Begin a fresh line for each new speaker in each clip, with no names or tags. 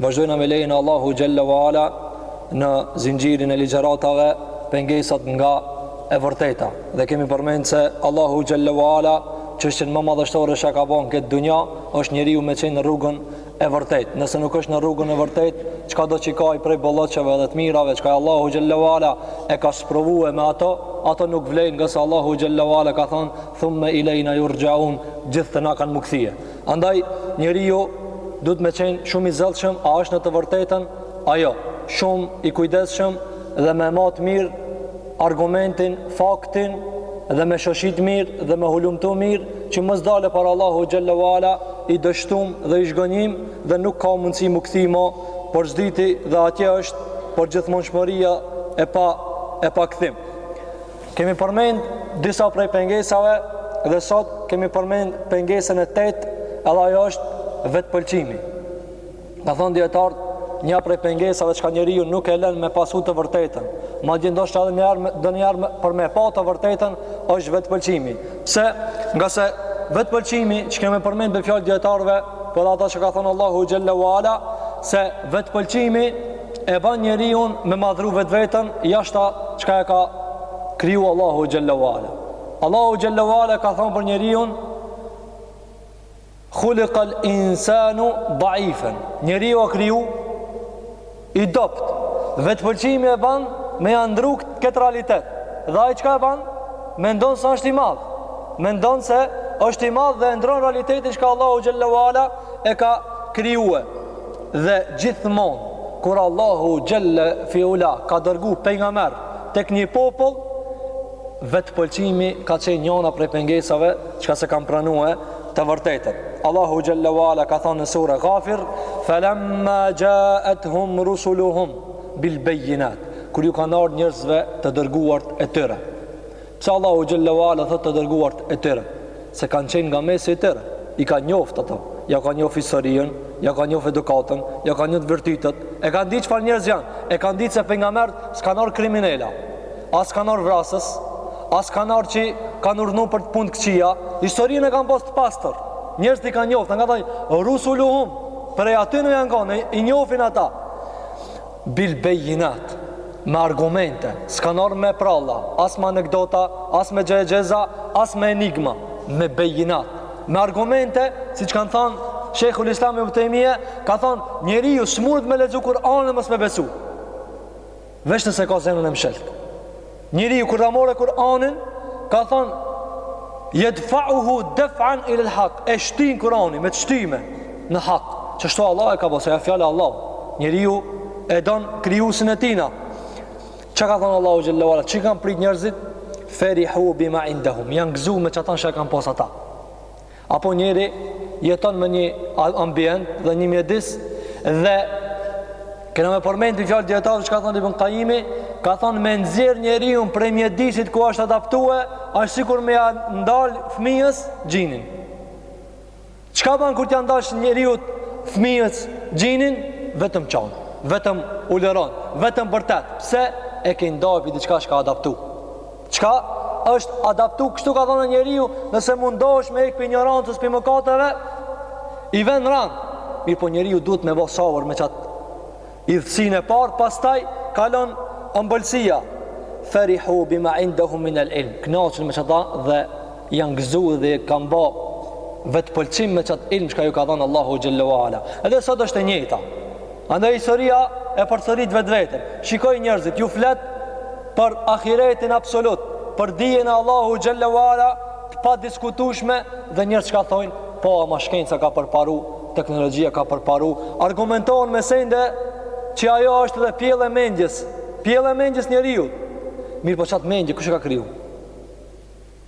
Vazhdojmë me lejen e Allahu xhelle ve ala në zinxhirin e ligjëratave pengesat nga e vërteta dhe kemi përmend se Allahu xhelle ve ala çështjen më madhështore që ka bën n'këtë dunja është njeriu me qenë në rrugën e vërtetë. Nëse nuk është në rrugën e vërtetë, çkado që ka ai prej bollëqeve dhe të mirave, çka Allahu xhelle ve ala e ka sprovue me ato, ato nuk vlejnë ngase Allahu xhelle ve ala ka thonë, thumme ilejna jurxheun, gjithë te na kanë m'u kthy. Andaj njeriu duhet me qenë shumë i zellshëm, a është në të vërtetën a jo, shumë i kujdesshëm dhe me mat mirë argumentin, faktin dhe me shoshit mirë dhe me hulumtu mirë që mos dalë para Allahu xhelle ve ala i dështum dhe i zhgënjym dhe nuk ka mundësi m'u kthy më për së dyti dhe atje është përgjithmonshmëria e pa e pakthim Kemi përmend disa prej pengesave dhe sot kemi përmend pengesën e tetë, edhe ajo është vetëpëlqimi. Kanë thonë dijetarët, nja prej pengesave çka njeriun nuk e len me pasu të vërtetën, madje ndoshta edhe njerë, dhe njerë për me pa të vërtetën, është vetëpëlqimi. Pse? Ngase vetëpëlqimi siç kemi përmend te fjalët e dijetarëve, po edhe ata që ka thonë Allahu xhelle ve ala, se vetëpëlqimi e ban njeriun me madhru vetveten jashta çka e ka kriju Allahu xhelle ve ala. Allahu xhelle ve ala ka thënë për njeriun Khuliqal insanu da'ifan. Njeriu a kriju i dobt. Vetëpëlqimi e ban me ja ndru këtë realitet. Dhe ai çka e ban? Mendon se është i madh. Mendon se është i madh dhe e ndron realitetin çka Allahu xhelle ve ala e ka krijue. Dhe gjithmonë kur Allahu xhelle fi ula ka dërgu pejgamber tek një popull, vetëpëlqimi ka qenë njana prej pengesave çka s'e kanë pranue të vërtetën. Allahu xhelle ve ala ka thënë në sure Ghafir, "Falamma ja'athum rusuluhum bil bayinat", kur ju kanë ardhë njerëzve të dërguarit e tyre Pse Allahu xhelle ve ala thotë të dërguart e tyre, se kanë qenë nga mesi i tyre, i kanë njoft ata, ja kanë njoft historinë, ja kanë njoft edukatën, ja kanë njoft virtytet, e kanë ditë çfarë njerëz janë, e kanë ditë se pejgambert s'kanë ardhë kriminela, as kanë ardhë vrasës, as kanë ardhë që kanë urdhnu për punë t'këqija, historinë e kanë pas të pastër. Njerëzit i kanë njoft, kanë thënë rusuluhum, prej atyne janë kanë, i njofin ata. Bil bejinat, me argumente, s'kanë ardhë me pralla, as me anekdota, as me gjëegjëza, as me enigma, me bejinat, me argumente, siç ka thënë Sheikhul Islam Ibn Taymija, ka thënë, njeriu s'mund me lexu Kur'anin mos me besu. Veç nëse ka zemrën e mshëltë. Njeriu kur ta more Kur'anin, ka thënë yadfa'uhu daf'an ila al-haq, e shtin Kur'ani me t'shtime në hak. Qështu Allahu e ka bo, se fjala Allah. Njeriu e don krijuesin e tina. Çka ka thënë Allahu xhelle ve ala, çka kanë pritë njerëzit? Ferihu bima indahum, janë gëzuar me qata që kanë pas ata. Apo njeri jeton me një ambient dhe një mjedis dhe kena me përmend fjalë dijetarëve çka thonë Ibn Kajimi, ka thonë me nxjerrë njeriun prej mjedisit ku është adaptue, është sikur me ja ndalë fëmijës gjinin. Çka ban kur t'ja ndalë njeriu fëmijës gjinin? Vetëm qan, vetëm ulëron, vetëm bërtet, pse e ke ndalë pi diçka çka adaptu. Çka është adaptu, kështu ka thonë njeriun, nëse mundohesh me hekë pi injorancës, pi mëkateve, i vjen rand. Mirëpo njeriu duhet me bo sabër me qatë idhësinë e parë, pastaj kalon ëmbëlsia. Ferihu bima indahum min el ilm. Knaqen me qëta dhe janë gëzu dhe kanë bo vetëpëlqim me qatë ilm çka ju ka dhanë Allahu xhelle ve ala. Edhe sot është e njëta. Andaj historia e përsërit vetveten. Shikoji njerëzit, ju flet për ahiretin absolut, për dijen e Allahu xhelle ve ala të padiskutueshme dhe njerëzit çka thojnë, po ama shkenca ka përparu, teknologjia ka përparu, argumentohen me sende që ajo është dhe pjellë e mendjes, pjellë e mendjes njeriut. Mirëpo qat mendje kush e ka kriju?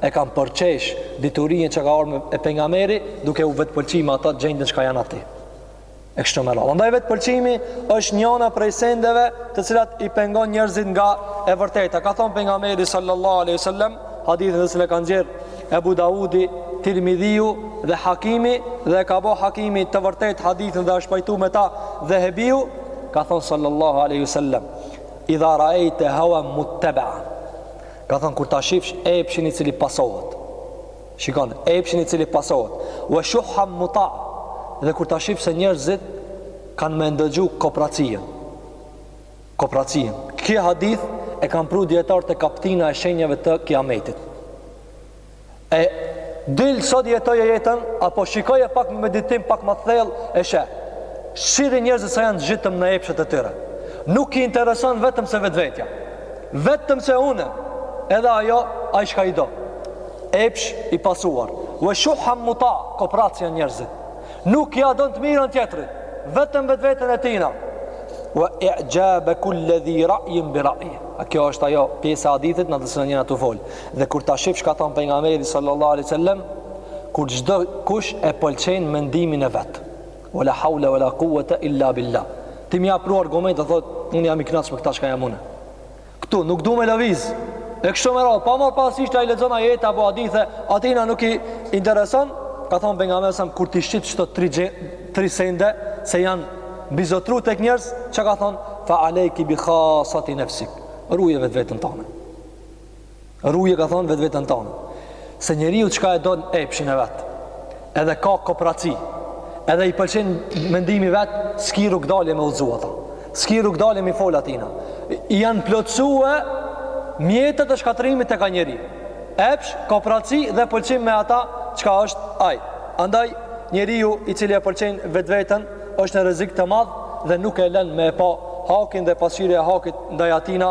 e kanë përqesh diturinë çka ka ardhë me pejgamberin duke u vetpëlqyer me ato gjendën çka janë aty e kështu me radhë. Andaj vetëpëlqimi është njëna prej sendeve të cilat i pengon njerëzit nga e vërteta. Ka thonë pejgamberi sallallahu aleyhi sallam, hadithin të cilin e ka nxjerrë, Ebu Dawudi, Tirmidhiu dhe Hakimi, dhe e ka bo Hakimi të vërtet hadithin dhe është pajtu me ta Dhehebiu, ka thonë sallallahu aleyhi sallam, idha raejte hawa mutteba. Ka thënë kur ta shifsh epshin i cili pasohet. Shikon, epshin i cili pasohet. Wa shuhhan muta. Dhe kur ta shifsh se njerëzit kanë me ndëgju kopracinë. Kopracinë. Këtë hadith e kanë pru dijetarët te kaptina e shenjave të Kiametit. E dil sot jetoje jetën apo shikoje pak me meditim pak ma thellë e sheh. Shihi njerëzit sa janë zhytun në epshet e tyre. Nuk i intereson vetëm se vetvetja. Vetëm se unë edhe ajo ai çka i do. Epsh i pasuar. Wa shuhhan muta, koprac janë njerëzit. Nuk ja don të mirën tjetrit, vetëm vetveten e tina wa i'jab kulli dhi ra'yin bi ra'yi. A kjo është ajo pjesa e hadithit në të cilën jena tu fol. Dhe kur ta shifsh, ka thon pejgamberi sallallahu alaihi wasallam, kur çdo kush e pëlqen mendimin e vet. Wala hawla wala quwwata illa billah. Ti me ja pru argument dhe thot, unë jam i kënaqur me këtë çka jam unë. Ktu nuk du me lëviz. E kështu me radhë, pa marrë parasysh a i lexon ajete apo hadithe, atina nuk i intereson, ka thonë pejgamberi alejhi selam, kur t'i shifsh qëto tri, tri sende, se janë mbizotru tek njerëz, çka ka thonë, fa alejki bi khasati nefsik, ruje vetveten tane. Ruje ka thonë vetveten tane Se njeriu çka e don epshin e vet Edhe ka kopraci Edhe i pëlqen mendimi i vet S'ki rrugëdalje me udhzu ata S'ki rrugëdalje me fol atina I janë plotësue mjetet e shkatrrimit tek ai njeri Epsh, kopraci dhe pëlqim me ata çka është aj Andaj njeriu i cili e pëlqen vetveten është në rrezik të madh dhe nuk e lën me e pa hakin dhe pasqyrë e hakit ndaj atina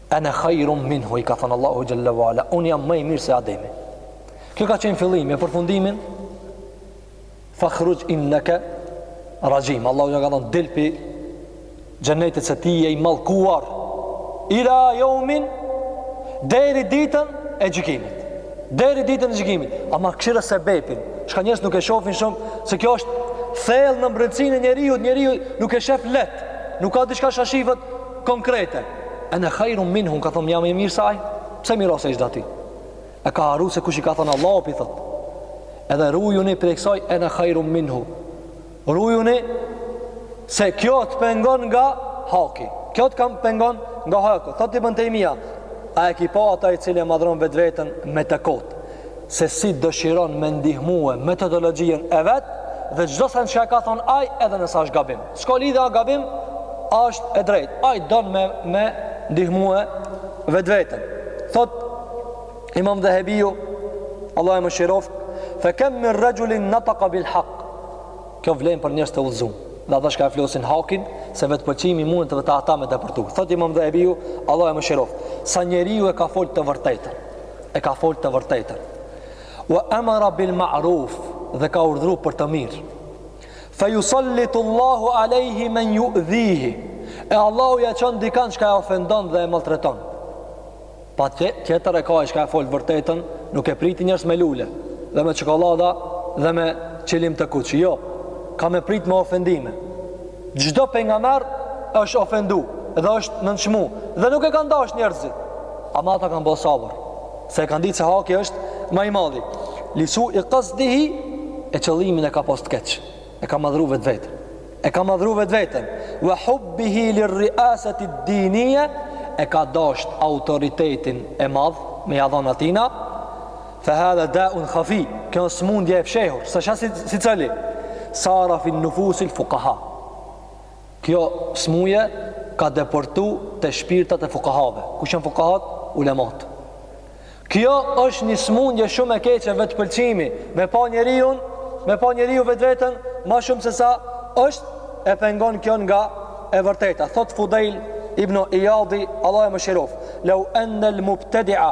Ana khairun minhu i ka thënë Allahut xhalla wa ala, un jam më i mirë se Ademi. Kjo ka qenë fillimi, e përfundimin fakhruj innaka rajim. Allahu ja ka thënë dil pi xhenetit se ti je i mallkuar ila yawmin deri ditën e gjykimit. Deri ditën e gjykimit. Ama kshyre sebepin, çka njerëz nuk e shohin shumë se kjo është thellë në mbrendësinë e njeriut, njeriu nuk e shef let. Nuk ka diçka çka shifet konkrete. Ana khairun minhu, ka thonë jam më i mirë se ai. Pse me i ra sexhde atij? E ka harru se kush i ka thonë Allahu pi thot. Edhe rujuni prej kësaj ana khairun minhu. Rujuni se kjo të pengon nga haki. Kjo të kam pengon nga haki. Thot Ibn Tejmija, a e ki pa ata i cili e madhron vetveten me të kotë. se si dëshiron me ndihmue metodologjien e vet dhe çdo send që e ka thon ai edhe nëse është gabim. S'ka lidhje a gabim, a është e drejtë. Ai don me me ndihmue vetveten. Thot Imam Dhahabiu, Allah e mëshiroft, fa kam min rajulin nataqa bil haqq. Kjo vlen për njerëz të udhëzum. Dhe ata çka e flosin hakin Se vetëpëlqimi mundet te ata me depërtu Thot Imam Dhahabiu Allah e mëshiroft Sa njeriu e ka fol të vërtetën e ka fol të vërtetën. Wa amara bil ma'ruf dhe ka urdhru për të mirë. Fa yusallitu Allahu alayhi man yu'dhihi. E Allahu ja çon dikan që e ofendon dhe e maltreton. Patjetër e ka ai që e fol vërtetën, nuk e pritin njerëz me lule dhe me çokoladë dhe me qilim të kuq. Jo. Ka me prit me ofendime. Çdo pejgamber është ofendu dhe është nënçmu dhe nuk e kanë dashtë njerëzit. Ama ata kanë bo sabër, se e kanë ditë se haki është ma i madhi. Lisu i qasdihi e qëllimin e ka pas të keq. E ka madhru vetveten. E ka madhru vetveten. Wa hubbihi lirriasati ad-diniyya e ka dashur autoritetin e madh me ia dhon atina. Fa hadha da'un khafi, kjo është smundje e fshehur, si, si cila? Sara fi nufusil fuqaha. Kjo smundje ka deportu te shpirtat e fuqahave. Kush janë fuqahat? Ulemat. Kjo është një smundje shumë e keqe vetëpëlqimi, me pa njeriu, me pa njeriu vetveten ma shumë se sa është e pengon kjo nga e vërteta. Thot Fudail ibn Iyadi, Allahu e mëshiroft, "Law anna al-mubtadi'a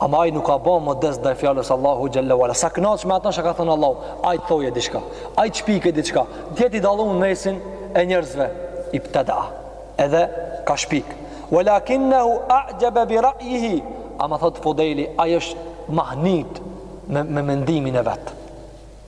Ama ai nuk ka ba modest ndaj fjalës Allahu xhalla wa ala. S'a knaq me ata ça ka thon Allahu. Ai thoje diçka. Ai shpike diçka. Që t'i dallon n'mesin e njerëzve. Ibtada. Edhe ka shpik. Walakinahu a'jaba bi ra'yihi. Ama thot Fudajli, ai është mahnit me, me mendimin e vet.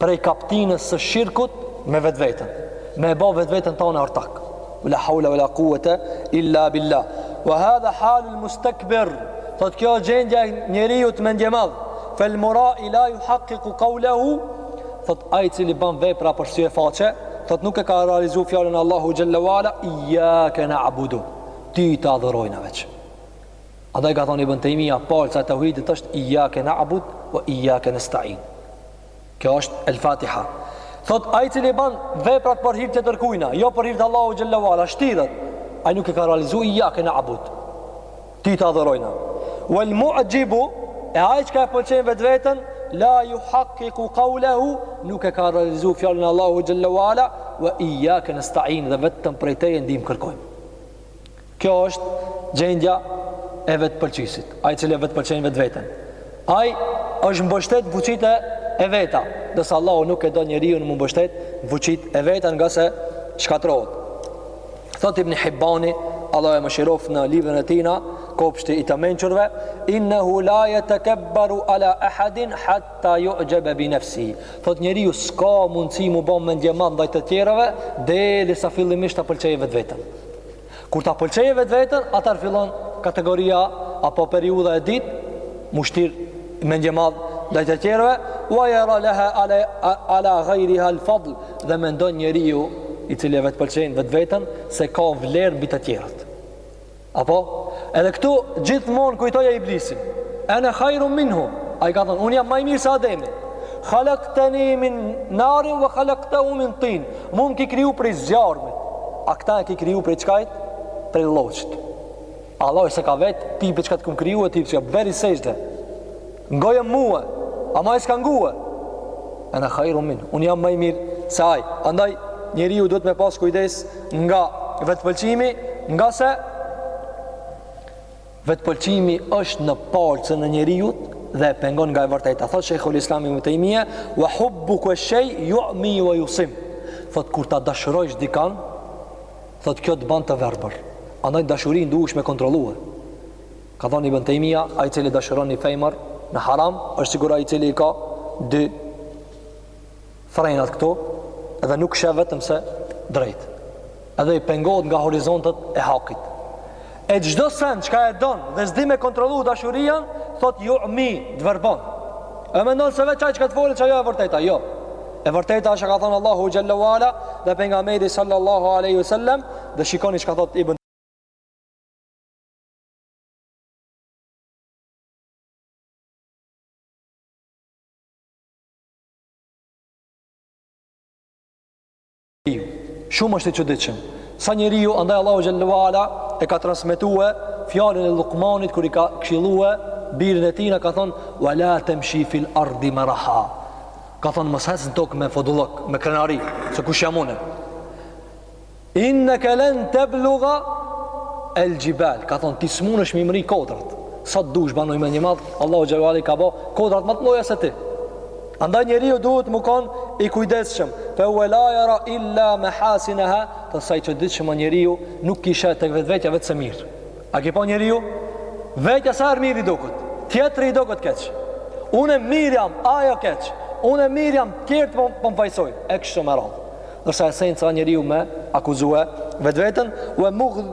prej kaptinës së shirkut me vetveten me e ba vetveten tane ortak la hawla wala quwata illa billah wa hadha hal al mustakbir thot kjo gjendja e njeriut mendjemadh fel mura'i la yuhaqqiqu qawluhu thot ai i cili ban vepra për sy e faqe thot nuk e ka realizuar fjalën e Allahu xhalla wa ala iyyaka na'budu ty të adhurojna veç Andaj ka thonë Ibn Tejmija, palca e teuhidit është iyyaka na'budu, wa iyyaka nasta'in. Kjo është El Fatiha. Thot ai i cili ban veprat për hir të tërkujna, jo për hir të Allahut xhalla wa ala, shtiret. Ai nuk e ka realizu iyyaka na'budu. Ty të adhurojna. Wal mu'jibu e ai çka e pëlqen vetveten, la yuhaqqiqu qawluhu, nuk e ka realizu fjalën e Allahut xhalla wa ala, wa iyyaka nasta'in dhe vetëm prej teje ndihmë kërkojmë. Kjo është gjendja e vetëpëlqyesit, ai i cili e vetëpëlqen vetveten. Ai është mbështet n'fuqitë e veta, ndërsa Allahu nuk e do njeriun mu mbështet n'fuqitë e veta ngase shkatrohet. Thot Ibn Hibbani, Allahu e mëshiroft në librin e tina, kopshti i të mençurve, innehu la jetekebberu ala ahadin hatta ju'gjebe bi nefsihi. Thot njeriu s'ka mundësi mu bo mendjemadh ndaj të tjerëve, derisa fillimisht ta pëlqejë vetveten. Kur ta pëlqejë vetveten, atëherë fillon kategoria apo periudha e dytë, mu shtir mendjemadh ndaj të tjerëve, wa yara laha ala ala ghayriha al-fadl, dhe mendon njeriu i cili e vetpëlqen vetveten se ka vlerë mbi të tjerët. Apo, edhe këtu gjithmonë kujtoje iblisin. Ana khairun minhu. Ai ka thon, unë jam ma i mirë se Ademi. Khalaqtani min narin wa khalaqtahu min tin. Mu më ki kriju prej zjarrmit, a këta e ki kriju prej çkajt? Prej lloçit. Allahu s'e ka vetë, ti prej çka të kam kriju e ti për çka bëri sexhde. Ngojë mua, ama ai s'ka ngue. Ene khajrun minh, unë jam ma i mirë se aj. Andaj, njeriu duhet me pas kujdes nga vetëpëlqimi, nga se Vetëpëlqimi është në palcën e njeriut dhe e pengon nga e vërteta. Thot Shejhul Islam Ibn Tejmije, wa hubbuke shej jumi wa jusim. Thot, kur ta dashurojsh dikan, thot, kjo të ban të verbër. Andaj dashurin dush me kontrollue. Ka thonë Ibn Tejmija, ai cili dashuron një fejmër në haram, është sikur ai cili i ka dy frenat këtu dhe nuk shef vetëm se drejt edhe i pengohet nga horizontet e hakit e çdo sen çka e don dhe s'di me kontrollu dashurinë thot jumi të verbon e mendon se veç aj çka të folet qajo e vërteta jo e vërteta është çka ka thonë Allahu xhelle ue ala dhe Pejgamberi sallallahu aleyhi sallem dhe shikoni çka thot Ibn Shumë është i çuditshëm. Sa njeriu andaj Allahu xhelle ue ala e ka transmetue fjalën e Lukmanit kur i ka këshillue birin e tina ka thon wala tamshi fil ardi maraha. Ka thon mos hec në tokë me fodullok, me krenari, se kush jam unë. Inneke len tebluga el xhibal Ka thonë ti s'munesh me i mrri kodrat Sa të dush banoj mendjemadh Allahu xhelle ue ala i ka bo kodrat ma të mdhaja se ti Andaj njeriu duhet me konë i kujdesshëm Fe hu la jera illa mehasineha Tha sa i çuditshëm njeriu nuk i sheh te vetvetja veç se mirë A ki pa njeriu? Vetja sa herë mirë i doket Tjetri i doket keq Unë mirë jam, ajo keq Unë mirë jam, tjerët po, po më fajsojn E kështu me radhë Ndërsa esenca e njeriu me akuzue vetveten, wa mughdh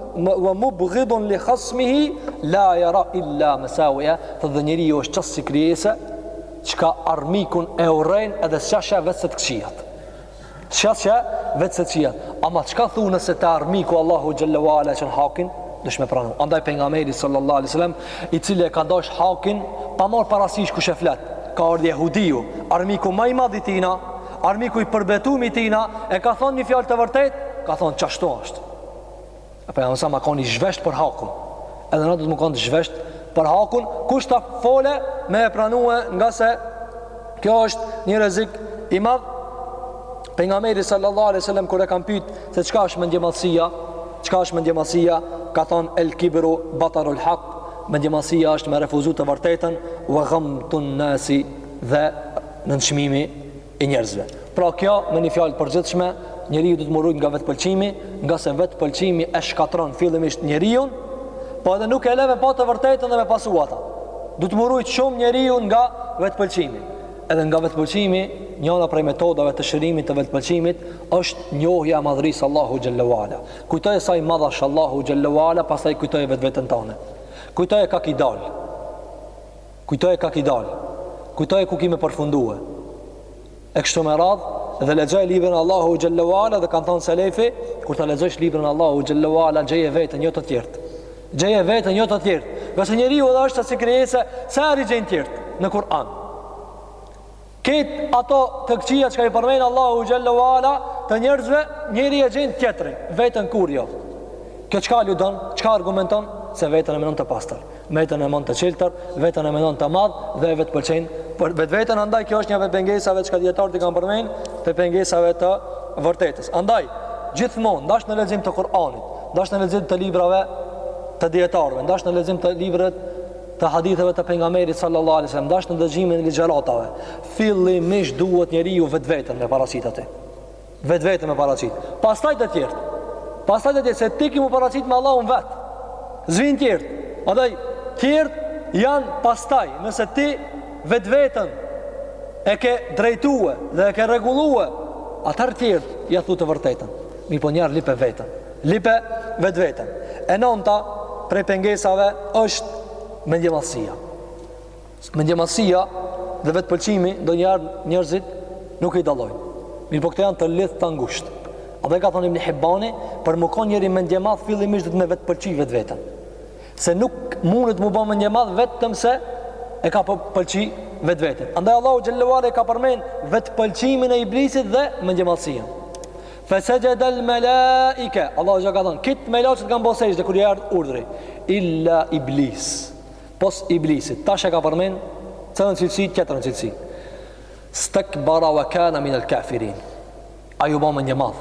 wa mubghidun li khasmihi la yara illa masawiya, tha dhe njeriu është qasi krijese, çka armikun e urren edhe s'ja sheh veç se të këqijat. S'ja sheh veç se të këqijat. Ama çka thu nëse te armiku Allahu xhelle ue ala çon hakin, dush me pranu. Andaj pejgamberi sallallahu alaihi wasallam, i cili e ka dash hakin pa marr parasysh kush e flet, ka ardh jehudiu, armiku ma i madh i tina, Armiku i përbetum i tina e ka thonë një fjalë të vërtetë, ka thonë qashtu është. Pejgamberi alejhi selam u kon i zhvesht për hakun. Edhe na duhet me u kon të zhvesht për hakun, kush ta folë me e pranue nga se kjo është një rrezik i madh. Pejgamberi sallallahu alaihi wasallam kur e kanë pyet se çka është mendjemadhësia, çka është mendjemadhësia, ka thonë el kibru batarul haq, mendjemadhësia është me refuzu të vërtetën, wa ghamtun nasi dhe nënçmimi i njerëzve. Pra kjo me një fjalë përgjithshme, njeriu duhet të mbrohet nga vetpëlqimi, ngase vetpëlqimi e shkatron fillimisht njeriun, po edhe nuk e le me pa të vërtetën dhe me pasu ata. Duhet të mbrohet shumë njeriu nga vetpëlqimi. Edhe nga vetpëlqimi, njëra prej metodave të shërimit të vetpëlqimit është njohja e madhërisë Allahut xhele ue ala. Kujtoje sa i madh është Allahu xhele ue ala, pastaj kujtoje vetveten tane. Kujtoje kah ki dalë. Kujtoje kah ki dalë, kujtoje ku ki me përfundue. E kështu me radhë, dhe lexoje librin e Allahut xhele ue ala dhe kanë thënë selefi, kur ta lexosh librin e Allahut xhele ue ala gjeje veten jo të tjerët. Gjeje veten jo të tjerët. Ngase njeriu edhe është asi krijese, se i gjen tjerët në Kur'an. Krejt ato të këqija çka i përmend Allahu xhele ue ala të njerëzve, njeri e gjen tjetrin, veten kurrë jo. Kjo çka aludon, çka argumenton, se veten e menon të pastër, veten e menon të çiltër, veten e menon të madh dhe e vetëpëlqen vetveten. Andaj kjo është një prej pengesave çka dijetarët i kanë përmend, të pengesave të vërtetës. Andaj, gjithmonë, ndash në lexim të Kur'anit, ndash në lexim të librave të dijetarëve, ndash në lexim të librave të haditheve të pejgamberit sallallahu alaihi wasallam ndash në dëgjimin e ligjëratave fillimisht duhet njeriu vetveten me paraqit aty vetveten me paraqit pastaj të tjerët pastaj të tjerët se ti ki m'u paraqit me Allahun vet s'vijn tjerët andaj tjerët janë pastaj nëse ti vetveten e ke drejtue dhe e ke rregullue atëherë tjerët ja thu të vërtetën mirëpo njëherë lype veten Lype vetveten. E nënta prej pengesave është mendjemadhësia. Mendjemadhësia dhe vetëpëlqimi ndonjëherë njerëzit nuk i dallojnë. Mirëpo këto janë të lidhta ngushtë. Edhe ka thonë Ibn Hibbani, për me konë njeri mendjemadh, fillimisht duhet me vetëpëlqy vetveten. Se nuk mundet m'u bo mendjemadh, vetëm se e ka pëlqy vetveten. Andaj Allahu xhele ue ala e ka përmend vetëpëlqimin e iblisit dhe mendjemadhësinë. Fesexhedel melaike, Allahu xhele ue ala ka thënë, krejt melaqet kanë bo sexhde kur ju ardh urdhri, illa iblis, pos iblisit, tash e ka përmend, tjetrën cilësi, tjetrën cilësi, istekbara wa kana min el kafirin, ai u bo mendjemadh,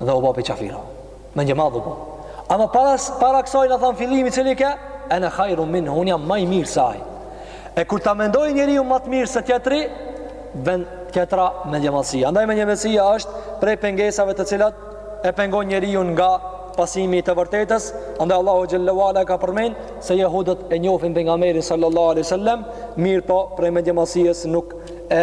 dhe u bo prej qafirave, mendjemadh u bo. Ama para, para kësaj ne thamë fillimi cili ke, ene khajrun minhu, unë jam ma i mirë se ai, E kur ta mendojë njeriu ma të mirë se tjetri, vjen tjetra mendjemadhësia. Andaj mendjemadhësia është prej pengesave të cilat e pengojnë njeriun nga pasimi i të vërtetës. Andaj Allahu xhele ue ala e ka përmend se jehudët e njohin pejgamberin sallallahu alaihi wasallam, mirëpo prej mendjemadhësisë nuk e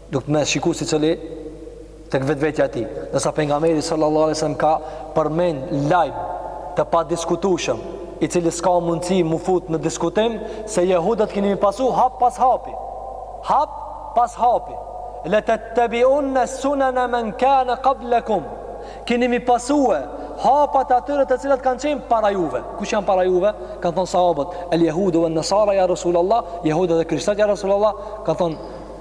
Duhet me shiku sicili tek vetvetja e tij. Ndërsa pejgamberi sallallahu alajhi wasallam ka përmend lajm të padiskutueshëm, i cili s'ka mundësi mu fut në diskutim se jehudat keni mi pasu hap pas hapi. Hap pas hapi. Le tettebiunne sunene men kane qablekum. Keni mi pasue hapat e atyre të cilat kanë qenë para juve. Kush janë para juve? Kanë thonë sahabët, el jehudu wen nesara ja Rasulallah, jehudat dhe krishtat ja Rasulallah, kanë thonë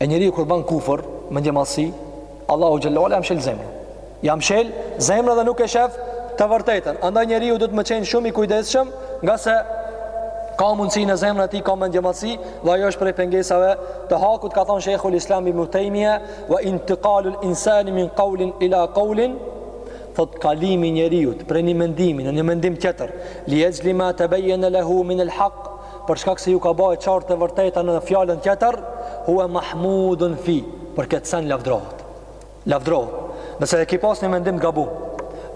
E njeriu kur ban kufër, mendjemadhësi, Allahu xhelle ue ala ja mshel zemrën. Ja mshel zemrën dhe nuk e shef të vërtetën. Andaj njeriu duhet me qenë shumë i kujdesshëm, ngase ka mundësi në zemrën e tij ka mendjemadhësi dhe ajo është prej pengesave të hakut, ka thënë Sheikhul Islam Ibn Taymiyyah, "Wa intiqalul insani min qawlin ila qawlin" thot kalimi i njeriut prej një mendimi në një mendim tjetër li exhli ma tebejjene lehu min el haq për shkak se ju ka ba e qartë e vërteta në fjalën tjetër, huwa mahmudun fi, për këtë sen lavdrohet. Lavdrohet. Nëse e ke pas një mendim të gabum,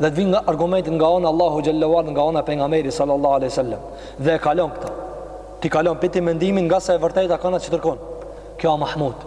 dhe të vjen argumenti nga ana e Allahu xhelle ue ala nga ana e pejgamberit sallallahu aleyhi sallam dhe e kalon këta ti kalon pi atij mendimi ngase e vërteta kana që tërkon kjo a mahmud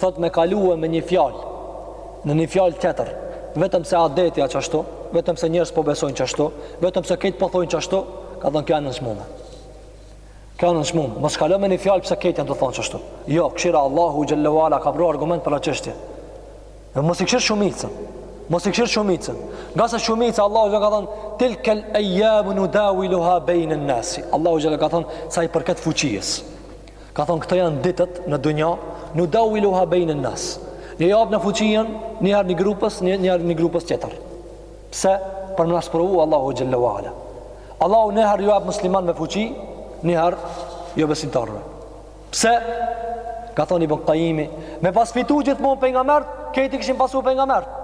Thot me kalue me një fjalë në një fjalë tjetër, vetëm se adeti a qashtu, vetëm se njerëzit po besojnë qashtu, vetëm se këta po thonë qashtu, ka thënë kjo a e nënçmume. Kjo a e nënçmume. Mos kalo me një fjalë pse këta janë tu thonë qashtu. Jo, kshyr a Allahu xhelle ue ala ka pru argument për atë çështje. Dhe mos i kshyr shumicën. Mos i kshyr shumicën. Ngase shumica Allahu xhelle ue ala ka thënë tilkel ayyamu nudawiluha bainan nasi. Allahu xhelle ue ala ka thënë sa i përket fuqisë. Ka thonë këto janë ditët në dunja, nudawiluha bejnen nas. Ja japim fuqinë, një herë një grupës, një herë një grupës tjetër. Pse? Për me na sprovu Allahu xhelle ue ala. Allahu një herë ju jep muslimanëve fuqi, një herë jo besimtarëve. Pse? Ka thonë Ibn Kajimi, me pas fitu gjithmonë pejgamberët, krejt i kishin pasu pejgamberët.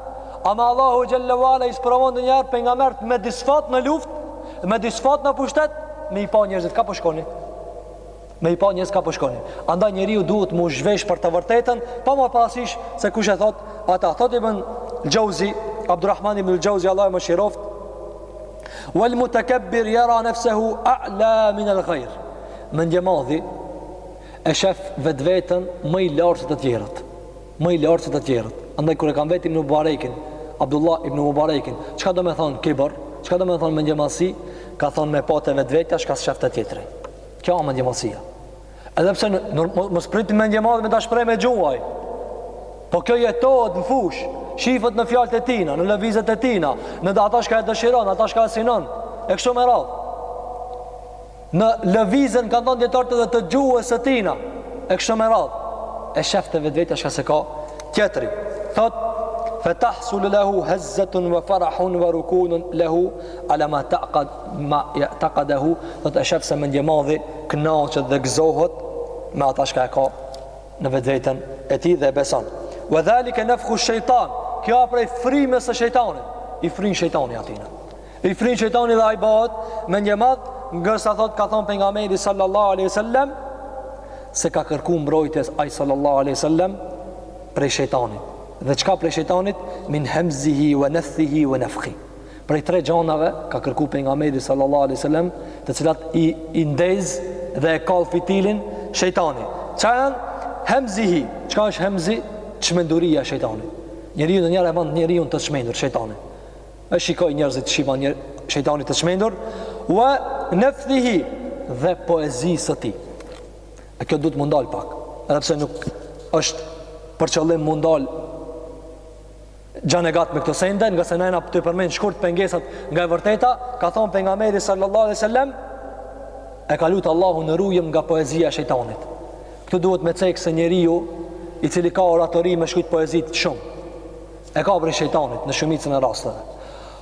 Ama Allahu xhelle ue ala i sprovon ndonjëherë pejgamberët me disfat në luft, me disfat në pushtet, me i pa njërzit, ka po shkojnë? me i pa njerëzit ka po shkojnë. Andaj njeriu duhet mu zhvesh për të vërtetën, pa marrë parasysh se kush e thot, ata thot ibn Xhauzi, Abdulrahman ibn Xhauzi Allahu e mëshiroft. Wal mutakabbir yara nafsuhu a'la min al-ghayr. Mendjemadhi e shef vetveten më i lartë se të tjerët. Më i lartë se të tjerët. Andaj kur e kanë vet ibn Mubarekin, Abdullah ibn Mubarekin, çka do të thonë kibër? Çka do të thonë mendjemadhësi? Ka thonë me pa te vetvetja, çka s'shef te tjetri. Kjo është mendjemadhësia. Edhe pse mos pritni mendjemadhi me ta shpreh me gjuhë. Po kjo jetohet në fush, shifët në fjalët e tina, në lëvizjet e tina, në ata që e dëshiron, ata që e sinon, e kështu me radhë. Në lëvizjen kanë dhënë dietarët edhe të gjuhës së tina, e kështu me radhë. E shef te vetvetja çka s'e ka tjetri. Thot fatahsulu lahu hizzatun wa farahun wa rukunun lahu ila ma taqad ma i'taqadahu do të shef se mendjemadhi kënaqet dhe gëzohet me ata që ka në vetën e tij dhe beson wa zalika nafkhu shaytan kjo është prej frymës së shejtanit i fryn shejtani atina i fryn shejtani dhe ai bëhet mendjemadh ngërsa thot ka thon pejgamberi sallallahu alaihi wasallam se ka kërku mbrojtje ai sallallahu alaihi wasallam prej shejtanit dhe çka prej shejtanit min hamzihi wa nafthihi wa nafkhi Prej tre gjënave ka kërku pejgamberi sallallahu alaihi wasallam, të cilat i i ndez dhe e kall fitilin shejtani. Çka janë? Hemzihi. Çka është hemzi? Çmenduria e shejtanit. Njeriu ndonjëherë e ban njeriun të çmendur shejtani. E shikoj njerëzit shi i ban shejtani të çmendur, wa nafthihi dhe poezisë së tij. E kjo duhet m'u ndal pak, edhe pse nuk është për qëllim m'u ndal Gjanë e gjat me këto sende, ngase na jena tu përmend shkurt pengesat nga e vërteta, ka thon pejgamberi sallallahu alaihi wasallam e ka lut Allahun me rujt nga poezia e shejtanit. Këtu duhet me cek se njeriu i cili ka oratori me shkujt poezit shumë. E ka prej shejtanit në shumicën e rasteve.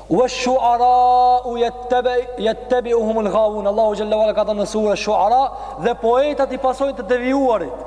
Wa shuara u yattabi yattabi uhum al ghawun Allahu jalla wala ka thon në suren shuara dhe poetat i pasojnë të devijuarit.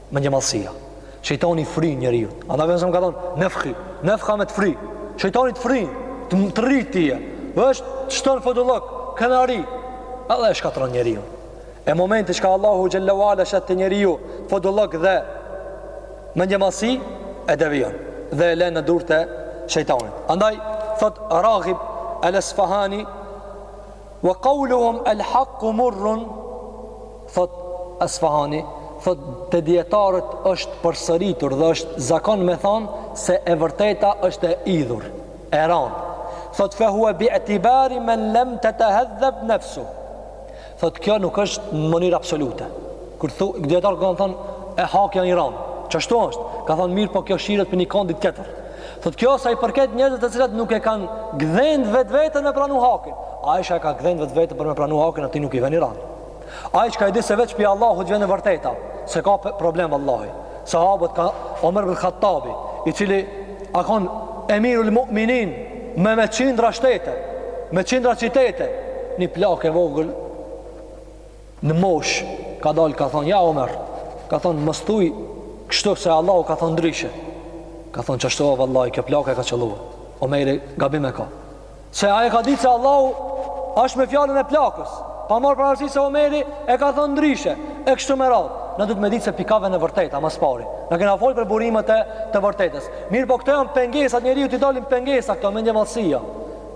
Mendjemadhësia. Shejtani frin njeriun. Andaj ka thon, "Nefhi, nefha, me të fri." Shejtani të fri, të rrit ty. Edhe t'shton fodullëk, krenari. Edhe e shkatrron njeriun. E momenti çka Allahu jalla wala sheh te njeriu fodullëk dhe mendjemadhësi e devijon dhe e lën në dur të shejtanit. Andaj thot Raghib al-Asfahani Wa qawluhum al haqqu murrun thot Asfahani thot te dijetarët është përsëritur dhe është zakon me than se e vërteta është e idhur e ran thot fa huwa bi i'tibari man lam tatahadhab nafsu thot kjo nuk është në mënyrë absolute kur thu dijetar kanë thon e hakja âsht e ran qashtu është ka thon mirë po kjo shihet prej një kandi tjetër Thotë kjo sa i përket njerëzve të cilët nuk e kanë gdhend vetveten me pranu hakin. Ai çka e ka gdhend vetveten për me pranu hakin, atij nuk i vjen i ran. Ai çka e di se veç pi Allahut vjen e vërteta, s'e ka problem vallahi. Sahabët ka Omer ibn Khattabi, i cili a kon Emirul Mu'minin me me qindra shtete, me qindra qytete, një plakë e vogël në moshë ka dalë ka thonë ja Omer ka thonë mos thuj kështu se Allahu ka thonë ndryshe ka thonë çashtu o vallahi kjo plaka e ka qëlluar Omeri gabim e ka se ai e ka ditë se Allahu është me fjalën e plakës pa marrë parasysh se Omeri e ka thonë ndryshe e kështu me radhë na duhet me ditë se pikave në të vërtetë ma s'pari na kena folë për burimet e të vërtetës mirëpo këto janë pengesat njeriut i dalin pengesa këto me një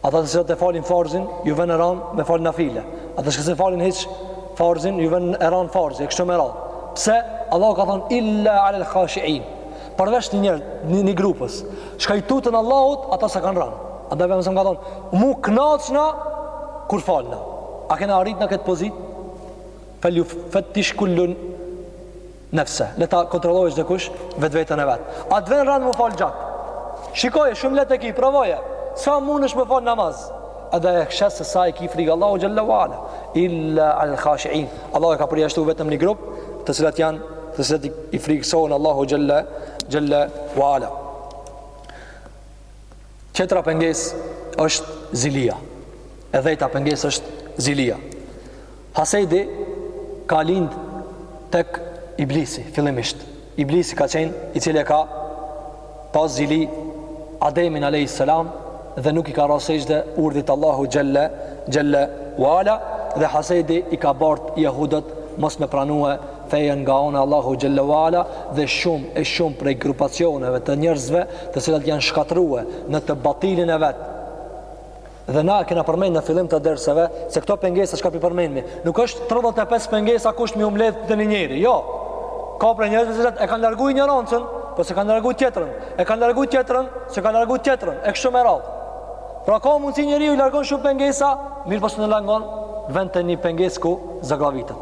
Ata të cilët e falin farzin, ju vjen e ran me fal nafile. Ata që s'e falin hiç farzin, ju vjen e ran farzi, kështu me radhë. Pse Allahu ka thënë illa alel khashiin. Përveç një njerëz, një, një grupës, çka i tuten Allahut, ata s'e kanë ran. Andaj alejhi selam ka thonë, mu kënaqna kur falna. A kena arrit në këtë pozitë? Fal yufatish kullun Nefse, le ta kontrollojë çdo kush vetveten e vet. A të vjen rëndë me fal gjatë? Shikoje shumë lehtë e ki, provoje. Sa mundesh me fal namaz? Atëherë e sheh se sa i ki frikë Allahut xhalla wa ala? Illa al khashin. Allahu e ka përjashtuar vetëm një grup, të cilat janë të cilat i frikësohen Allahut xhalla xhalla wa ala. Tjetra pengesë është zilia. E dhjeta pengesë është zilia. Hasedi ka lind tek iblisi, fillimisht. Iblisi ka qenë i cili e ka pas zili Ademin a.s. dhe nuk i ka ra sexhde urdhrit Allahut xhelle, xhelle wa ala dhe Hasedi i ka bart jehudët mos me pranue fenë nga ana e Allahut xhalla wa ala dhe shumë e shumë prej grupacioneve të njerëzve të cilat janë shkatërruar në të batilin e vet. Dhe na e kena përmend në fillim të derseve se këto pengesa çka pi përmendmi, nuk është 35 pengesa kusht me u mbledh te një njeri. Jo. Ka prej njerëzve që e kanë larguar injorancën, po s'e kanë larguar tjetrën, e kanë larguar tjetrën, s'e kanë larguar tjetrën, e kështu me radhë. Pra ka mundësi njeriu i largon shumë pengesa, mirëpo s'e largon, vjen te një pengesë ku zaglavitet.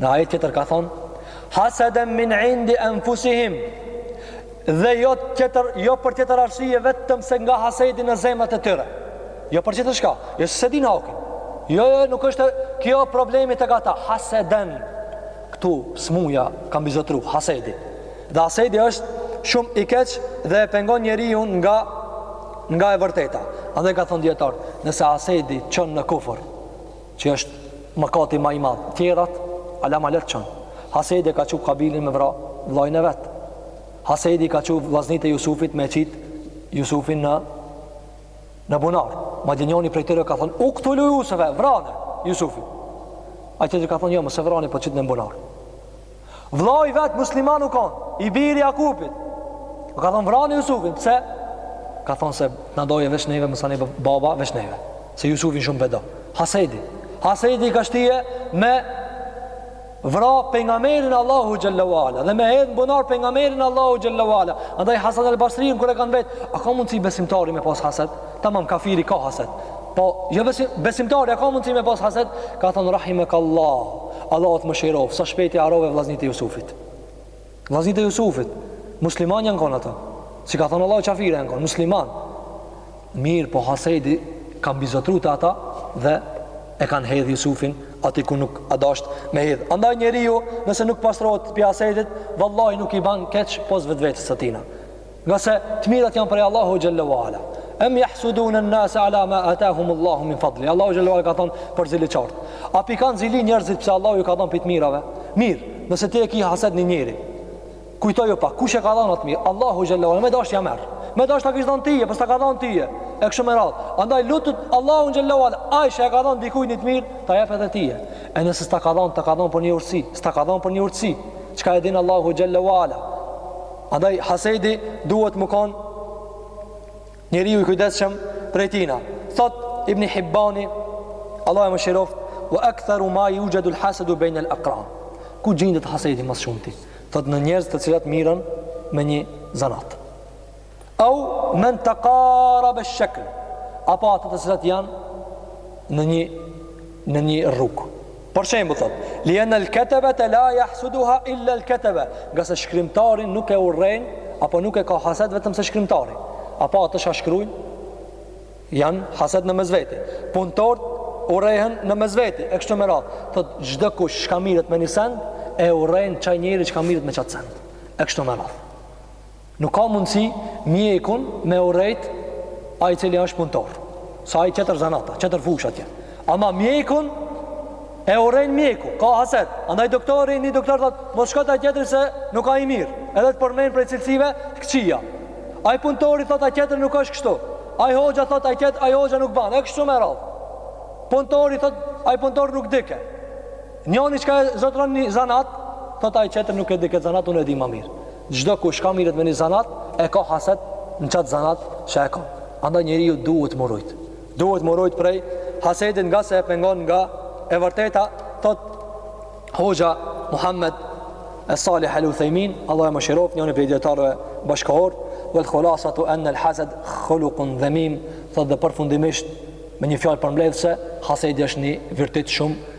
Në ajet tjetër ka thonë, hasadan min indi anfusihim. Dhe jo tjetër, jo për tjetër arsye vetëm se nga hasedi në zemrat e tyre. Jo për tjetër çka. Jo s'e dinë hakin. Jo, jo, nuk është kjo problemi tek ata. Hasadan këtu smuja ka mbizotru hasedi. Dhe hasedi është shumë i keq dhe e pengon njeriu nga nga e vërteta. Andaj ka thon dijetar, nëse hasedi çon në kufër, Që është mëkati ma i madh. Tjerat, ala ma, le t'çon. Hasedi e ka çu Kabilin me vra vllajn e vet. Hasedi ka çu vllaznit e Jusufit me qit Jusufin në, në bunar. Madje njoni prej tyre ka thonë, uktulu Jusufe, vrane Jusufin. Ai tjetri ka thonë, jo, mos e vrani, po qitne në bunar. Vllai i vet musliman u konë, i biri i Jakubit. U ka thonë vrani Jusufin, pse? Ka thonë se t'na doje veç neve, me sa neve baba, veç neve. Se Jusufin shumë p'e do. Hasedi. Hasedi i ka shti me vra pejgamberin e Allahut xhelle ve ala dhe me hedhë n'bunar pejgamberin e Allahut xhelle ve ala. Andaj Hasan el Basriun kur e kanë vetë, a ka mundësi besimtari me pas hased? Tamam kafiri ka hased. Po jo besim, besimtari a ka mundësi me pas hased? Ka thon rahimek Allah. Allahu të mëshiroft. Sa shpejt i harove vllaznit e Jusufit. Vllaznit e Jusufit, musliman janë kon ata. S'i ka thon Allahu qafira, janë kon musliman. Mirëpo hasedi ka mbizotru te ata dhe e kanë hedh Jusufin aty ku nuk u dasht me hedh. Andaj njeriu, nëse nuk pastrohet prej hasedit, vallahi nuk i ban keq pos vetvetes së tina. Ngase të mirat janë prej Allahut xhelle ve ala. Em jahsudu n-nase ala ma atahum Allahu min fadli. Allahu xhelle ve ala ka thonë për ziliqartë. A p'i kanë zili njerëzit pse Allahu ju ka dhonë prej të mirave? Mirë, nëse ti e ki hased një njeri, kujtoje pak, kush ia ka dhonë atë mirë? Allahu xhelle ve ala, me dashtë ia merr. Me dashtë ta kish dhonë tyje, pse s'ta ka dhonë tyje. E kështu me radhë. Andaj lute Allahun xhelle ve ala, ai që ia ka dhonë dikujt një të mirë, ta jep edhe tyje. E nëse s'ta ka dhonë, ta ka dhonë për një urtësi. S'ta ka dhonë për një urtësi, çka e din Allahu xhelle ve ala. Andaj hasedi duhet me kon njeriu i kujdesshëm prej tina. Thot Ibn Hibbani, Allahu e mëshiroft, "Wa aktharu ma yujadu al-hasadu bayna al-aqran." Ku gjendet hasedi më shumti? Thot në njerëz të cilët mirren me një zanat. Au men taqarab al-shakl. Apo ata të cilët janë në një në një rrugë. Për shembull thotë, "Lian al-katabata la yahsuduha illa al-kataba", ngase shkrimtari nuk e urren apo nuk e ka hased vetëm se shkrimtari. Apo ata që shkruajnë janë hased në mes vete. Punëtorët urrehen në mes vete, e kështu me radhë. Thotë, "Çdo kush çka mirret me një send, e urren qaj njeri çka mirret me qat send." E kështu me radhë. Nuk ka mundësi mjekun me urrejt ai i cili është punëtor. Se ai tjetër zanat a, tjetër fushë atje. Ama mjekun e urrejn mjeku, ka hased. Andaj doktori, një doktor thot, mos shko te ai tjetri se nuk a i mirë. Edhe të përmend prej cilësive të këqija. Ai punëtori thot ai tjetër nuk është kështu. Ai hoxha thot ai tjetër, ai hoxha nuk ban. E kështu me radh. Punëtori thot ai punëtor nuk dike. Njoni çka zotron një zanat, thot ai tjetër nuk e di këtë zanat, unë e di ma mirë. Çdokush ka miret me një zanat, e ka hased në qatë zanat që e ka. Andaj njeriu duhet m'u rujt. Duhet m'u rujt prej hasedit ngase e pengon nga e vërteta, thot Hoxha Muhammed es-Salih el-Uthejmin, Allahu e mëshiroft, njëni prej dijetarëve bashkohor, vel khulasatu enel hased khulukun dhemim, thot dhe përfundimisht me një fjalë përmbledhëse, hasedi është një virtyt shumë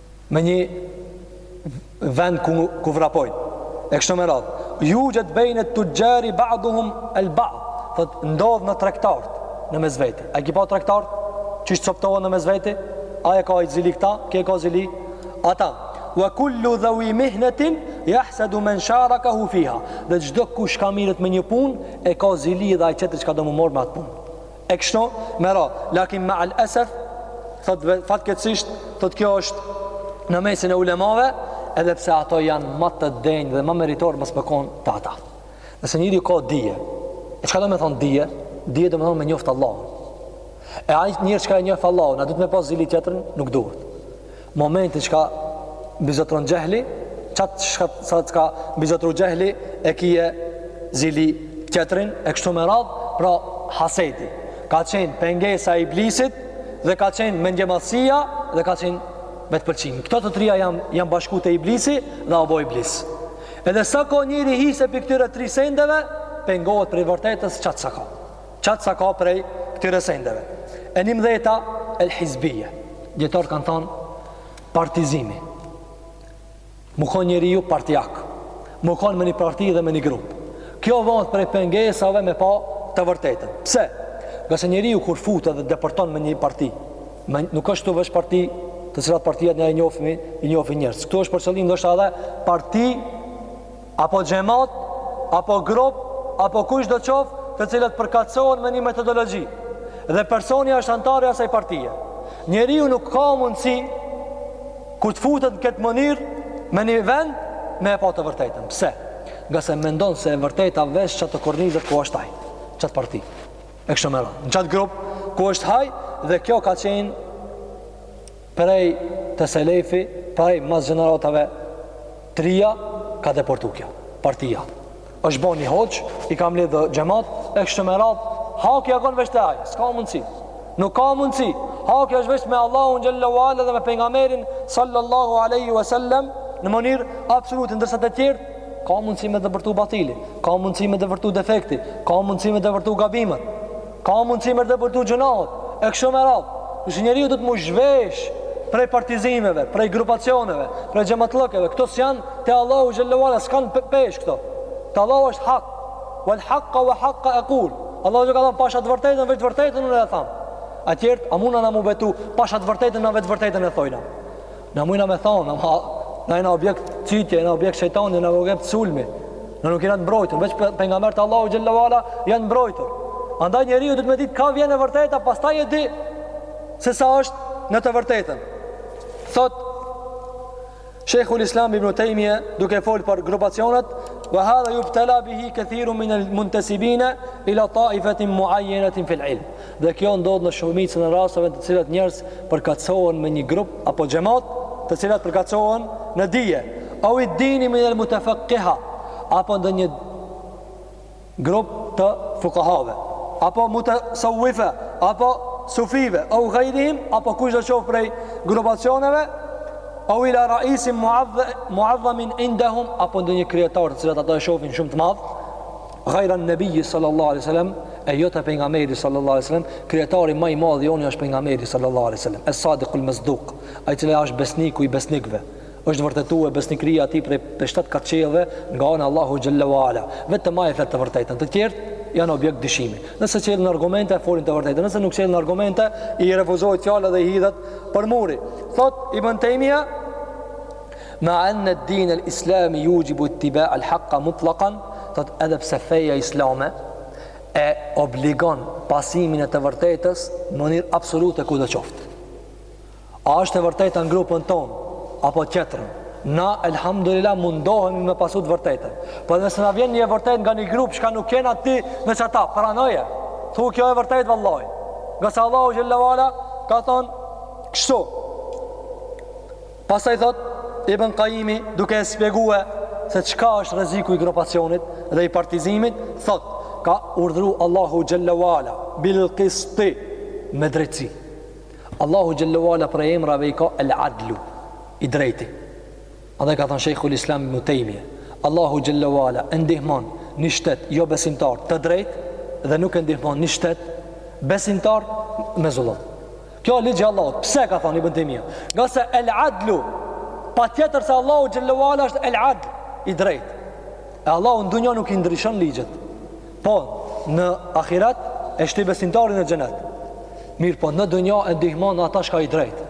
me një vend ku, ku vrapojnë. E kështu me radhë. Juxhed bejne et-tuxhari ba'duhum el ba'd thot, ndodh në tregtarët në mes veti. A ki pa tregtarët? Qysh coptohen në mes veti? Ai e ka zili këta, ky e ka zili ata. Wa kullu dhawi mihnetin, jahsudu men sharakahu fiha. Dhe çdokush ka miret me një punë, e ka zili dhe ai tjetër që ka do m'u marrë me atë punë. e kështu me radh lakin ma al esef thot fatkeqësisht thot kjo është në mesin e ulemave edhe pse ato janë më të denjë dhe më meritor mos me kon te ata nëse njeriu ka dije e çka domethon dije dije domethon me njoft Allahun e ai njeri çka e njoft Allahun a duhet me pas zili tjetrin nuk duhet Momenti çka mbizotron xhehli, qat çka sa çka mbizotru xhehli e kije zili tjetrin e kështu me radh, pra hasedi. Ka qenë pengesa e iblisit dhe ka qenë mendjemadhësia dhe ka qenë vetpëlqimi. Këto të trija janë janë bashku te iblisi dhe u bo iblis. Edhe sa ka njeri hise prej këtyre tri sendeve, pengohet prej vërtetës qat sa ka. Qat sa ka prej këtyre sendeve. E njëmdheta, el hizbije. Dijetarët kanë thanë, partizimi. Me konë njeriu partiak. Me konë me një parti dhe me një grup. Kjo osht prej pengesave me pa të vërtetën. Pse? Ngase njeriu kur futet dhe depërton me një parti, me, nuk është këtu veç parti të cilat partiat na i njofim, i njofim njerëz. Këtu është për qëllim ndoshta edhe parti apo xhemat, apo grup, apo kushdo qoftë, të cilat përkatësohen me një metodologji, dhe personi është anëtar i asaj partie. Njeriu nuk ka mundësi kur të futet në këtë mënyrë me një vend me e pa të vërtetën. Pse? Ngase mendon se e vërteta veç qat te kornizat ku është ai, qat parti. E kështu me radhë. Në qat grup ku është ai dhe kjo ka qenë prej te selefi prej mas gjeneratave të trija ka deportu kjo partia është bo një hoxhë i ka mledh do xhemat e kështu me radh haki a kon veç te ai s'ka mundësi nuk ka mundësi haki është veç me Allahun xhelle ve ala dhe me pejgamberin sallallahu aleyhi ve sellem në mënyrë absolute ndërsa te tjertë ka mundësi me depërtu batili, ka mundësi me depërtu defekti, ka mundësi me depërtu gabimet. Ka mundësi me depërtu gjunahët, e kështu me radhë. Nëse njeriu do të mu zhvesh prej partizimeve, prej grupacioneve, prej xhamatlëkeve, këto s'janë te Allahu xhelle ue ala, s'kanë peshë këto. Te Allahu është hak. Wal haqqa wa haqqa aqul. Allahu ka thënë pasha të vërtetën, vetë vërtetën unë e tham. Atëherë a mundna na mu betu pasha të vërtetën, na vetë vërtetën e thojmë. Na mujna me thanë, ama na jena objekt cytje, jena objekt shejtani, jena objekt sulmi. Na nuk jena të mbrojtur, veç pejgamberët e Allahut xhelle ue ala janë mbrojtur. Andaj njeriu duhet me ditë ka vjen e vërteta, pastaj e di se sa është në të vërtetën. Thot Sheikhul Islam Ibn Taymija duke fol për grupacionet, "Wa hadha yubtala bihi kathirun min al-muntasibin ila ta'ifatin mu'ayyanatin fil ilm." Dhe kjo ndodh në shumicën e rasteve të cilat njerëz përkatësohen me një grup apo xhamat, të cilat përkatësohen në dije, au id-dini min el mutafaqqiha, apo ndonjë grup të fuqahave, apo mutasawifa, apo sufive, au ghayrihim, apo kush do qoftë prej grupacioneve, au ila raisin muadh muadhamin indahum, apo ndonjë kryetar të cilat ata e shofin shumë të madh, Gajra nëbijji sallallahu alai sallam E jo te pejgamberi sallallahu alai sallam Kryetari ma i madh i joni është pejgamberi sallallahu alai sallam Es-sadiq ul mesduk Ai i cili është besniku i besnikve është vërtetue besnikëria e tij prej mbi shtatë kat qiejve Nga ana e Allahut xhelle ue ala Vetëm ai e flet të vërtetën Të tjertë janë objekt dyshimi. Nëse qellin argumente, e folin të vërtetën. Nëse nuk qellin argumente, i refuzohet fjala dhe i hidhet për muri. Thot Ibn Tejmija, Ma an ad din al islami yujibu ittiba al haqq mutlaqan, thot edhe pse feja islame e obligon pasimin e të vërtetës në mënyrë absolute kudo qoftë. A është e vërteta në grupin tonë apo tjetrin? Na elhamdulillah mundohemi me pasu të vërtetën. Po nëse na vjen një e vërtetë nga një grup që nuk jena aty me ta, pranoje. Thu kjo e vërtetë vallahi. Ngase Allahu xhelle ue ala ka thon kështu. Pastaj thot Ibn Qayimi duke e shpjegue se çka është rreziku i grupacionit dhe i partizimit, thot ka urdhru Allahu xhelle ue ala bil kisti me drejtësi. Allahu xhelle ue ala prej emrave i ka el adlu, i drejti. Andaj ka thënë Shejhul Islam ibnu Tejmije, Allahu xhelle ue ala e ndihmon një shtet jo besimtar të drejt dhe nuk e ndihmon një shtet besimtar me zullum. Kjo ligj i Allahut. Pse ka thënë Ibn Taymija? Ngase el adlu patjetër se Allahu xhelle ue ala është el adl i drejtë. E Allahu në dunja nuk i ndryshon ligjet. Po në ahiret e shti besimtarin në xhenet. Mirëpo në dunja e ndihmon ata që i drejtë.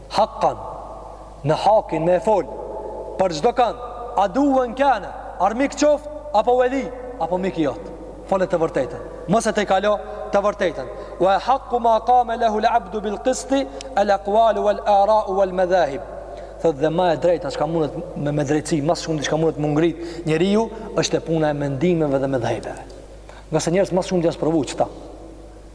Haqqan, në hakin me e fol, për çdo kënd, aduwen kane, armik qoftë, apo weli, apo mik i jot. Fole të vërtetën, mos e tejkalo të vërtetën. Wa haqqu ma qama lahu al-'abdu bil-qist, al-aqwal wal-ara' wal-madhahib. Thot dhe ma e drejta çka mundet me me drejtësi, më shumë diçka mundet mu ngrit njeriu, është e puna e mendimeve dhe medhhebeve. Ngase njerëz më shumë janë sprovu çta.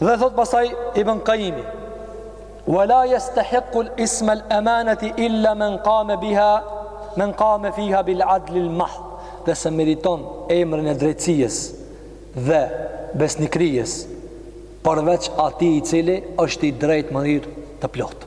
Dhe thotë pastaj Ibn Qayimi, "Wa la yastahiqu isma al-amanati illa man qama biha, man qama fiha bil-'adl al-mahdh." Dhe s'e meriton emrin e drejtësisë dhe besnikërisë përveç atij i cili është i drejtë në mënyrë të plotë.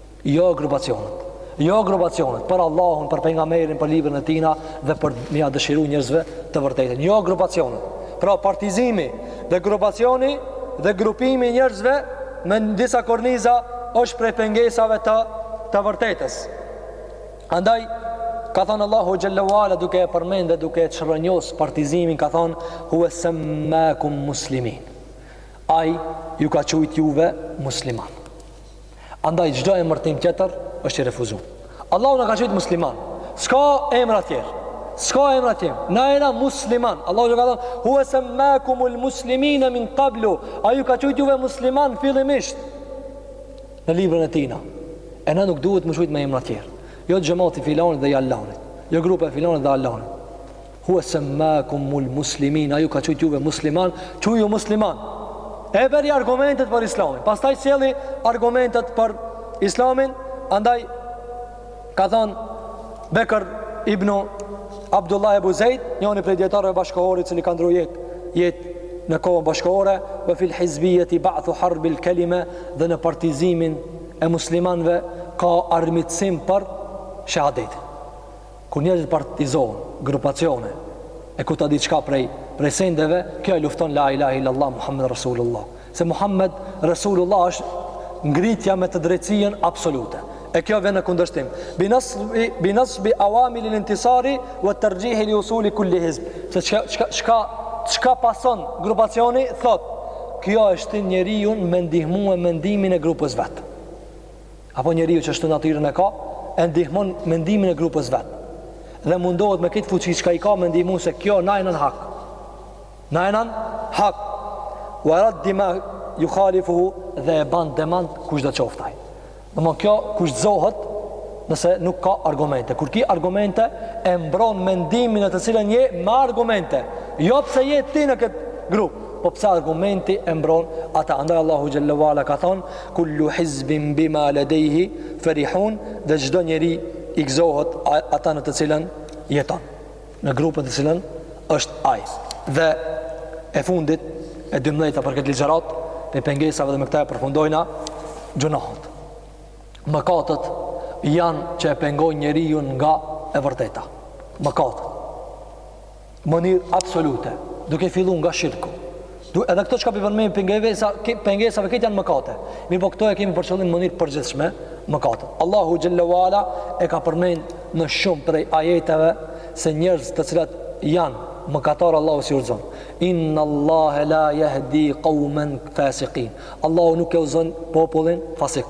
Jo grupacionet. Jo grupacionet, për Allahun, për pejgamberin, për librin e tina dhe për me ja dëshiru njerëzve të vërtetën. Jo grupacionet. Pra partizimi dhe grupacioni dhe grupimi i njerëzve me disa korniza është prej pengesave të të vërtetës. Andaj ka thonë Allahu xhelle ue ala duke e përmend dhe duke e çrrënjos partizimin ka thonë huwa sammakum muslimin. Ai ju ka qujt juve musliman. Andaj çdo emërtim tjetër është i refuzu. Allahu na ka qujt musliman. S'ka emra të tjerë. S'ka emra të tjerë. Na jena musliman. Allahu ju ka thënë huwa samakumul muslimina min qablu. Ai ju ka qujt juve musliman fillimisht në librin e tina. E na nuk duhet me u qujt me emra të tjerë. Jo xhemati filanit dhe allanit. Jo grupi filanit dhe allanit. Huwa samakumul muslimin, ai ju ka qujt juve musliman, quju musliman. E bjeri argumentet për islamin, pastaj sjelli argumentet për islamin, andaj ka thonë Bekër ibnu Abdullah Ebu Zejd, njëni prej dijetarëve bashkohor i cili ka ndru jetë në kohën bashkohore, ve fil hizbijeti ba'thu harbil kelime dhe në partizimin e muslimanve ka armiqësim për shahadetin. Kur njerëzit partizohen, grupacione, e ku ta di çka prej, prej sendeve, kjo e lufton la ilahe illallah Muhammed Rasulullah. Se Muhammed Rasulullah është ngritja me të drejtësien absolute. E kjo vjen në kundërshtim. Binasbi, binasbi awamil il intisari wa terxhihi li usuli kulli hizb. Se çka, çka, çka, çka pason grupacioni, thot, kjo e shtin njeriun me ndihmue mendimin e grupës vet. apo njeriu që ashtu natyrën e ka, e ndihmon mendimin e grupës vet. Dhe mundohet me këtë fuqi çka i ka me ndihmu se kjo na jena n'hak. Na jena n'hak. Wa raddi ma yukhalifuhu dhe e ban demant kushdo qoft ai. Domethon kjo kushtëzohet nëse nuk ka argumente. Kur ki argumente e mbron mendimin në të cilën je me argumente. Jo pse je ti në këtë grup, po pse argumenti e mbron ata. Andaj Allahu xhelle ue ala ka thonë Kullu hizbin bima ledejhi ferihun dhe çdo njeri i gzohet ata në të cilën jeton. Në grupin të cilën është ai. Dhe e fundit e dymdhjeta për këtë ligjëratë prej pengesave dhe me këta e përfundojna gjynahet. Mëkatet janë që e pengojnë njeriun nga e vërteta. Mëkatet. mënyrë absolute, duke filluar nga shirku. Do edhe këto çka përmendën pengesa, pengesa vetë janë mëkate. Mirëpo këto e kemi për qëllim në mënyrë përgjithshme mëkate. Allahu xhelle ue ala e ka përmend në shumë prej ajeteve se njerëz të cilat janë mëkatar Allahu s'i udhzon. Inna Allahe la jahdi qawmen fasikin. Allahu nuk e udhzon popullin fasik.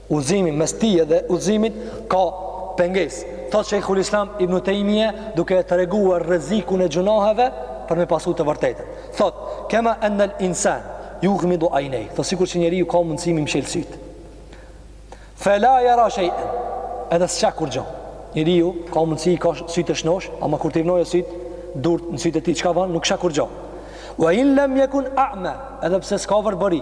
Udhëzimi mes tij dhe udhëzimit ka pengesë. Thotë Sheikhul Islam Ibn Taymije duke e treguar rrezikun e gjynaheve për me pasu të vërtetën. Thotë, kema enel insan, jugmidu ajnejhi, thotë sikur që njeriu ka mundësi m'i mshel sytë. Fela jera shejen, edhe s'sheh kurgjo. Njeriu ka mundësi i ka sytë e shnosh, ama kur t'i vnojë sytë, durt në sytë e tij, çka ban, nuk sheh kurgjo. Wa in lem jekun a'me, edhe pse s'ka verbëri.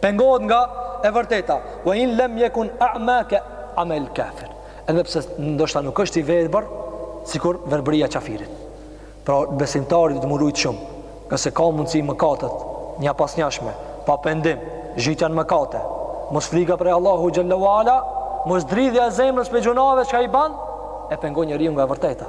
Pengohet nga e vërteta. Wa in lam yakun a'ma ka amal kafir. Edhe pse ndoshta nuk është i verbër, sikur verbëria e kafirit. Pra besimtari do m'u rujt shumë. Nëse ka mundësi mëkatet, një pas njëshme, pa pendim, zhytja në mëkate, mos frika prej Allahu xhelle ue ala, mos dridhja e zemrës prej gjynaheve që i ban, e pengon njeriun nga e vërteta.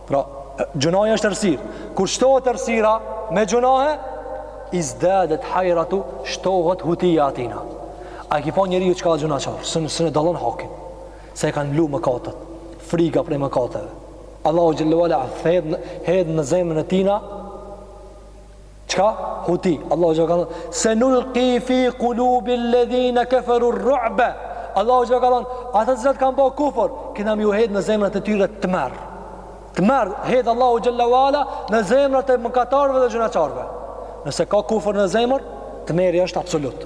Pra, gjynahi është errësirë. Kur shtohet errësira me gjynahe, izdadet hajratu shtohet hutia atina. A e ki pa njeriun çka a gjynahqar, se s'e dallon hakin. Se e kanë mlu mëkatet, friga prej mëkateve. Allahu xhelle ue ala hedh hedh në zemrën e tina Çka? Huti. Allahu xhalla ka thënë: "Senulqi fi qulubi alladhina kafaru ar-ru'ba." Allahu xhalla ka thënë: "Ata që kanë ba kufër, kena me ju hedh në zemrat e tyre tmerr." Tmerr hedh Allahu xhalla wala në zemrat e mëkatarëve dhe gjynahqarëve. Nëse ka kufër në zemër, tmerri është absolut.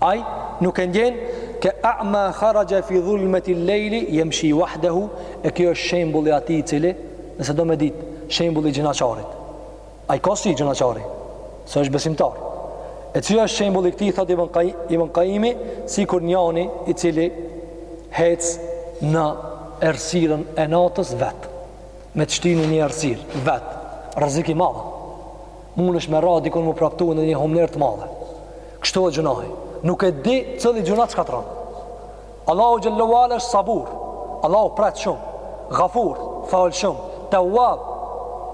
Ai nuk e ndjen ke a'ma kharaja fi dhulmati al-layli yamshi wahdahu, e kjo është shembulli i atij i cili, nëse do me dit, shembulli i gjynahqarit. Ai ka si gjynahqari, se është besimtar. E kjo është shembulli i këtij thot Ibn Qayyim, Ibn Qayyimi, sikur njani i cili hec në errësirën e natës vet. Me të shtinë një errësirë vet, rrezik i madh. Mund është me radhë dikon m'u praptu në një humner të madhe. Kështu o gjynahi, nuk e di cilli gjynah t'shkatrron. Allahu xhelle ve ala është sabur, Allahu pret shumë, gafur, fal shumë, tevvab,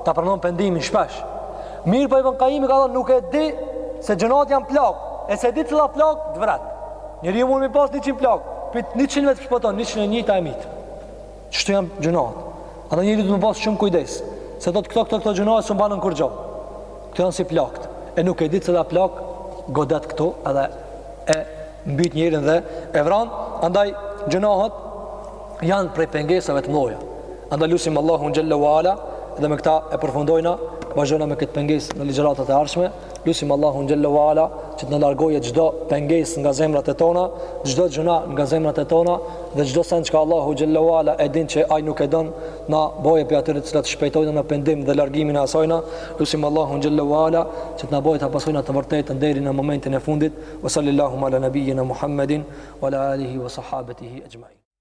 ta pranon pendimin shpesh. Mirëpo Ibn Kajimi ka thonë nuk e di se gjynahet janë plagë, e s'e di cilla plagë të vret. Njeriu mund m'i pas 100 plagë, prej 100-ve shpëton, 101-ta e myt. Kështu janë gjynahet. Andaj njeriu duhet me pasë shumë kujdes. Se thotë këto, këto, këto gjynahet s'më bajnë kurgjo. Këto janë si plagët. E nuk e di cilla plagë godet këtu edhe e mbyt njerin dhe e vran. Andaj gjynahet janë prej pengesave të mdhoja. Andaj lusim Allahun xhelle ve ala dhe me këta e përfundojna. Vazhdojna me këtë pengesë në ligjëratat e ardhshme. Lusim Allahun xhelle ve ala që të na largojë çdo pengesë nga zemrat e tona, çdo gjynah nga zemrat e tona dhe çdo send që Allahu xhelle ve ala e din që ai nuk e don, t'na bojë prej atyre të cilat shpejtojnë në pendim dhe largimin e asajna. Lusim Allahun xhelle ve ala që të na bojë ta pasojna të vërtetën deri në momentin e fundit. Wa sallallahu ala nabiyyina Muhammedin wa ala alihi wa sahabatihi ajma'in.